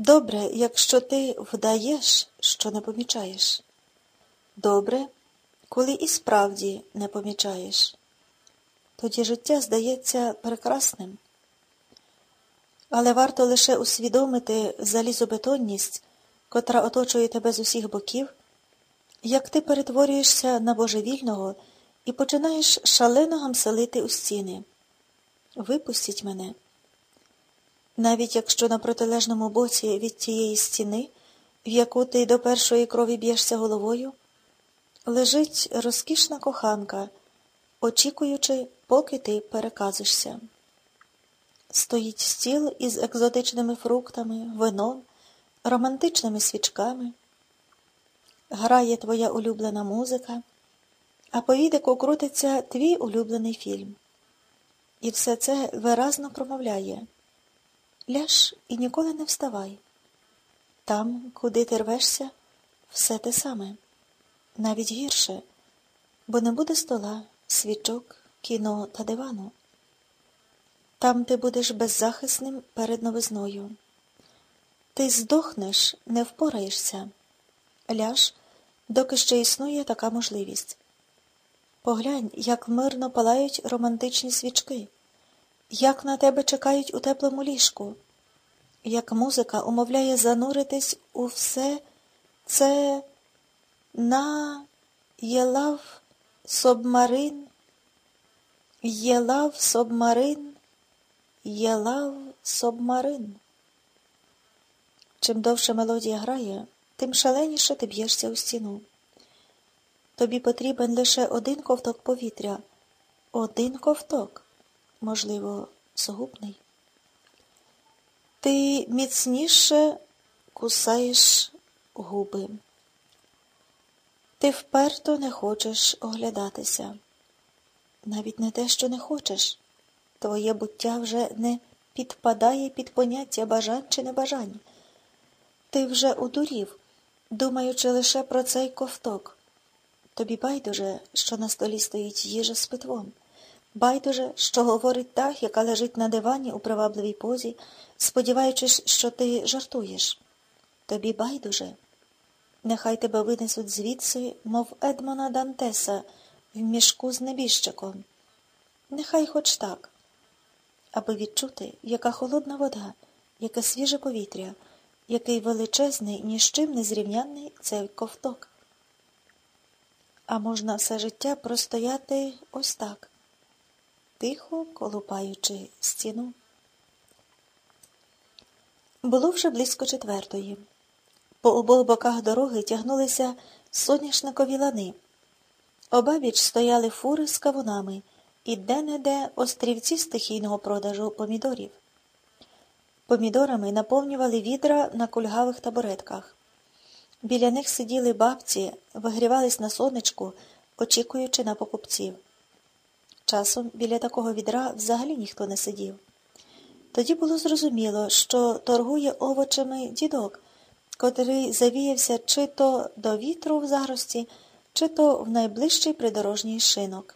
Добре, якщо ти вдаєш, що не помічаєш. Добре, коли і справді не помічаєш. Тоді життя здається прекрасним. Але варто лише усвідомити залізобетонність, котра оточує тебе з усіх боків, як ти перетворюєшся на божевільного і починаєш шалено гамселити у стіни. Випустіть мене. Навіть якщо на протилежному боці від тієї стіни, в яку ти до першої крові б'єшся головою, лежить розкішна коханка, очікуючи, поки ти переказишся. Стоїть стіл із екзотичними фруктами, вином, романтичними свічками, грає твоя улюблена музика, а по відику крутиться твій улюблений фільм. І все це виразно промовляє. Ляж і ніколи не вставай. Там, куди ти рвешся, все те саме, навіть гірше, бо не буде стола, свічок, кіно та дивану. Там ти будеш беззахисним перед новизною. Ти здохнеш, не впораєшся. Ляж, доки ще існує така можливість. Поглянь, як мирно палають романтичні свічки як на тебе чекають у теплому ліжку, як музика умовляє зануритись у все це на єлав собмарин, єлав собмарин, єлав собмарин. Чим довше мелодія грає, тим шаленіше ти б'єшся у стіну. Тобі потрібен лише один ковток повітря, один ковток можливо, згубний. Ти міцніше кусаєш губи. Ти вперто не хочеш оглядатися. Навіть не те, що не хочеш. Твоє буття вже не підпадає під поняття бажань чи небажань. Ти вже удурів, думаючи лише про цей ковток. Тобі байдуже, що на столі стоїть їжа з питвом. Байдуже, що говорить та, яка лежить на дивані у привабливій позі, сподіваючись, що ти жартуєш. Тобі байдуже. Нехай тебе винесуть звідси, мов Едмона Дантеса, в мішку з небіжчиком. Нехай хоч так, аби відчути, яка холодна вода, яке свіже повітря, який величезний, ні з чим не зрівнянний цей ковток. А можна все життя простояти ось так тихо колупаючи стіну. Було вже близько четвертої. По обох боках дороги тягнулися соняшникові лани. Обабіч стояли фури з кавунами і де-не-де острівці стихійного продажу помідорів. Помідорами наповнювали відра на кульгавих табуретках. Біля них сиділи бабці, вигрівались на сонечку, очікуючи на покупців. Часом біля такого відра взагалі ніхто не сидів. Тоді було зрозуміло, що торгує овочами дідок, котрий завіявся чи то до вітру в загрості, чи то в найближчий придорожній шинок.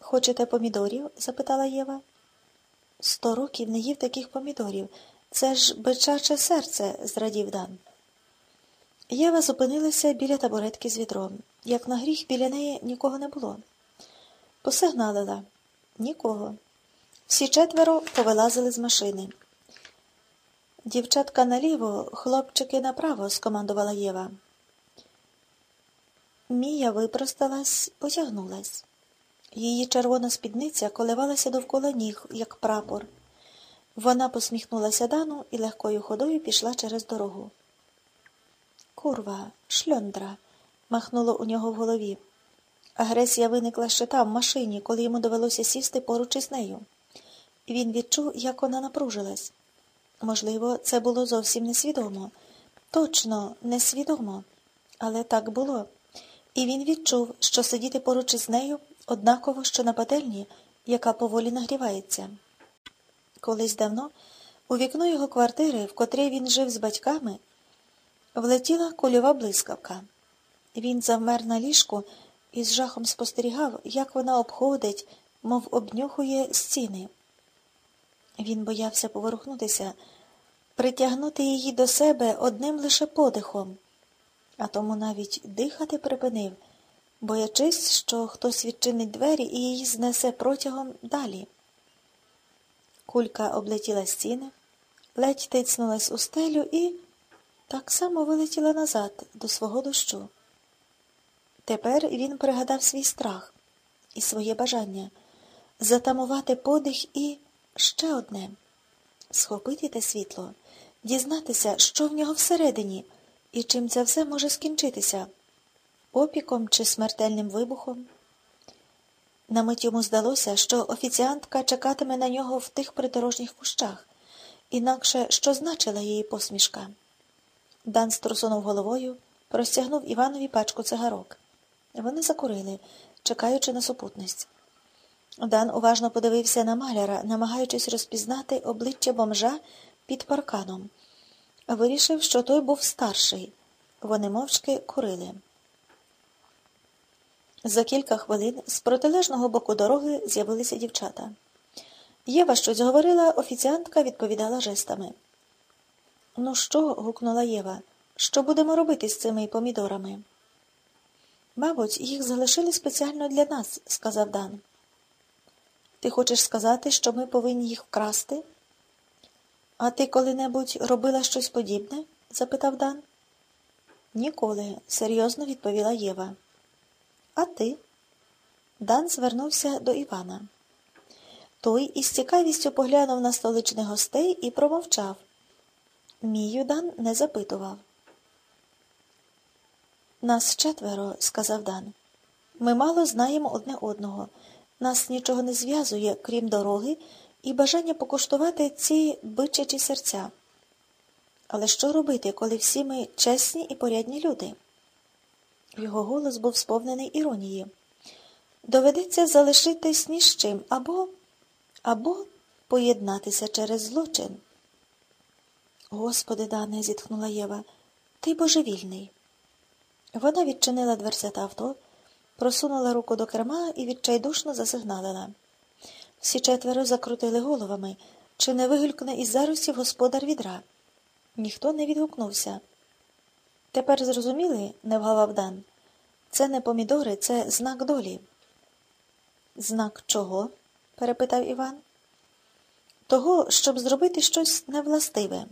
Хочете помідорів? запитала Єва. Сто років не їв таких помідорів. Це ж бичаче серце, зрадів Дан. Єва зупинилася біля табуретки з відром. Як на гріх, біля неї нікого не було. Посигналила. Нікого. Всі четверо повилазили з машини. Дівчатка наліво, хлопчики направо, скомандувала Єва. Мія випросталась, потягнулась. Її червона спідниця коливалася довкола ніг, як прапор. Вона посміхнулася Дану і легкою ходою пішла через дорогу. Курва, шльондра, махнуло у нього в голові. Агресія виникла ще там, в машині, коли йому довелося сісти поруч із нею. Він відчув, як вона напружилась. Можливо, це було зовсім несвідомо. Точно, несвідомо. Але так було. І він відчув, що сидіти поруч із нею однаково, що на пательні, яка поволі нагрівається. Колись давно у вікно його квартири, в котрій він жив з батьками, влетіла кульова блискавка. Він завмер на ліжку і з жахом спостерігав, як вона обходить, мов обнюхує стіни. Він боявся поворухнутися, притягнути її до себе одним лише подихом, а тому навіть дихати припинив, боячись, що хтось відчинить двері і її знесе протягом далі. Кулька облетіла стіни, ледь тицнулась у стелю і так само вилетіла назад до свого дощу. Тепер він пригадав свій страх і своє бажання затамувати подих і ще одне схопити те світло, дізнатися, що в нього всередині, і чим це все може скінчитися опіком чи смертельним вибухом. На мить йому здалося, що офіціантка чекатиме на нього в тих придорожніх кущах, інакше що значила її посмішка. Дан струсунув головою, простягнув Іванові пачку цигарок. Вони закурили, чекаючи на супутність. Дан уважно подивився на маляра, намагаючись розпізнати обличчя бомжа під парканом. Вирішив, що той був старший. Вони мовчки курили. За кілька хвилин з протилежного боку дороги з'явилися дівчата. Єва щось говорила, офіціантка відповідала жестами. Ну що? гукнула Єва. Що будемо робити з цими помідорами? Мабуть, їх залишили спеціально для нас, сказав Дан. Ти хочеш сказати, що ми повинні їх вкрасти? А ти коли-небудь робила щось подібне? запитав Дан. Ніколи, серйозно відповіла Єва. А ти? Дан звернувся до Івана. Той із цікавістю поглянув на столичних гостей і промовчав. Мій Дан не запитував. Нас четверо, сказав Дан. Ми мало знаємо одне одного. Нас нічого не зв'язує, крім дороги, і бажання покуштувати ці бичачі серця. Але що робити, коли всі ми чесні і порядні люди? Його голос був сповнений іронії. Доведеться залишитись ні з чим або або поєднатися через злочин. Господи, Дане, зітхнула Єва, ти божевільний. Вона відчинила дверцята авто, просунула руку до керма і відчайдушно засигналила. Всі четверо закрутили головами, чи не вигулькне із зарусів господар відра. Ніхто не відгукнувся. Тепер зрозуміли, не вгавав Дан. Це не помідори, це знак долі. Знак чого? перепитав Іван. Того, щоб зробити щось невластиве.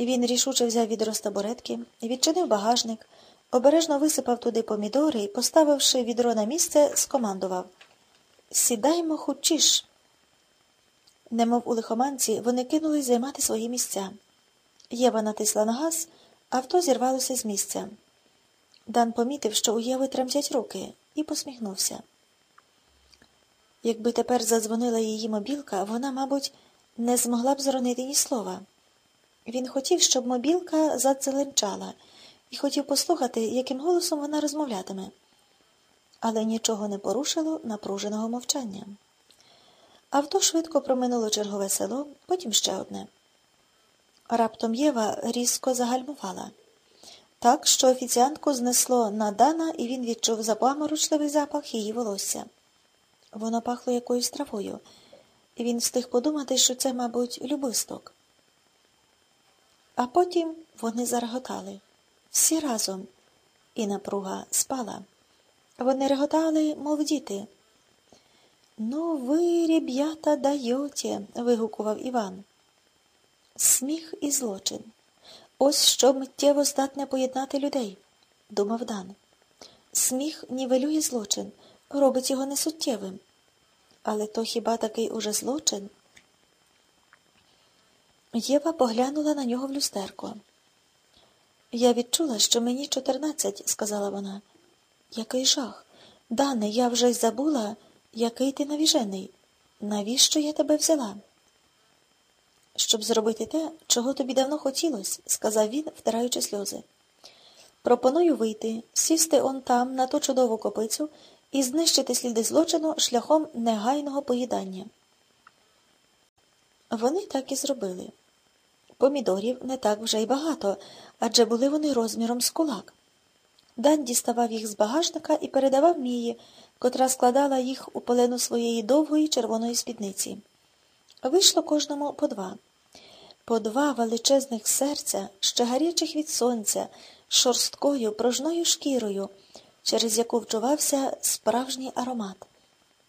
Він рішуче взяв відро з табуретки, відчинив багажник, обережно висипав туди помідори і, поставивши відро на місце, скомандував Сідаймо хучіш. Немов у лихоманці, вони кинулись займати свої місця. Єва натисла на газ, авто зірвалося з місця. Дан помітив, що у Єви тремтять руки, і посміхнувся. Якби тепер задзвонила її мобілка, вона, мабуть, не змогла б зронити ні слова. Він хотів, щоб мобілка задзеленчала, і хотів послухати, яким голосом вона розмовлятиме. Але нічого не порушило напруженого мовчання. Авто швидко проминуло чергове село, потім ще одне. Раптом Єва різко загальмувала. Так, що офіціантку знесло на Дана, і він відчув запаморочливий запах її волосся. Воно пахло якоюсь травою, і він встиг подумати, що це, мабуть, любисток. А потім вони зареготали всі разом, і напруга спала. Вони реготали, мов діти. Ну, ви, ребята, даєте, вигукував Іван. Сміх і злочин. Ось що миттєво здатне поєднати людей, думав Дан. Сміх нівелює злочин, робить його несуттєвим. Але то хіба такий уже злочин? Єва поглянула на нього в люстерко. Я відчула, що мені чотирнадцять, сказала вона. Який жах. Дане, я вже й забула, який ти навіжений. Навіщо я тебе взяла? Щоб зробити те, чого тобі давно хотілося, сказав він, втираючи сльози. Пропоную вийти, сісти он там, на ту чудову копицю, і знищити сліди злочину шляхом негайного поїдання. Вони так і зробили. Помідорів не так вже й багато, адже були вони розміром з кулак. Дан діставав їх з багажника і передавав Мії, котра складала їх у полену своєї довгої червоної спідниці. Вийшло кожному по два. по два величезних серця, ще гарячих від сонця, шорсткою, пружною шкірою, через яку вчувався справжній аромат.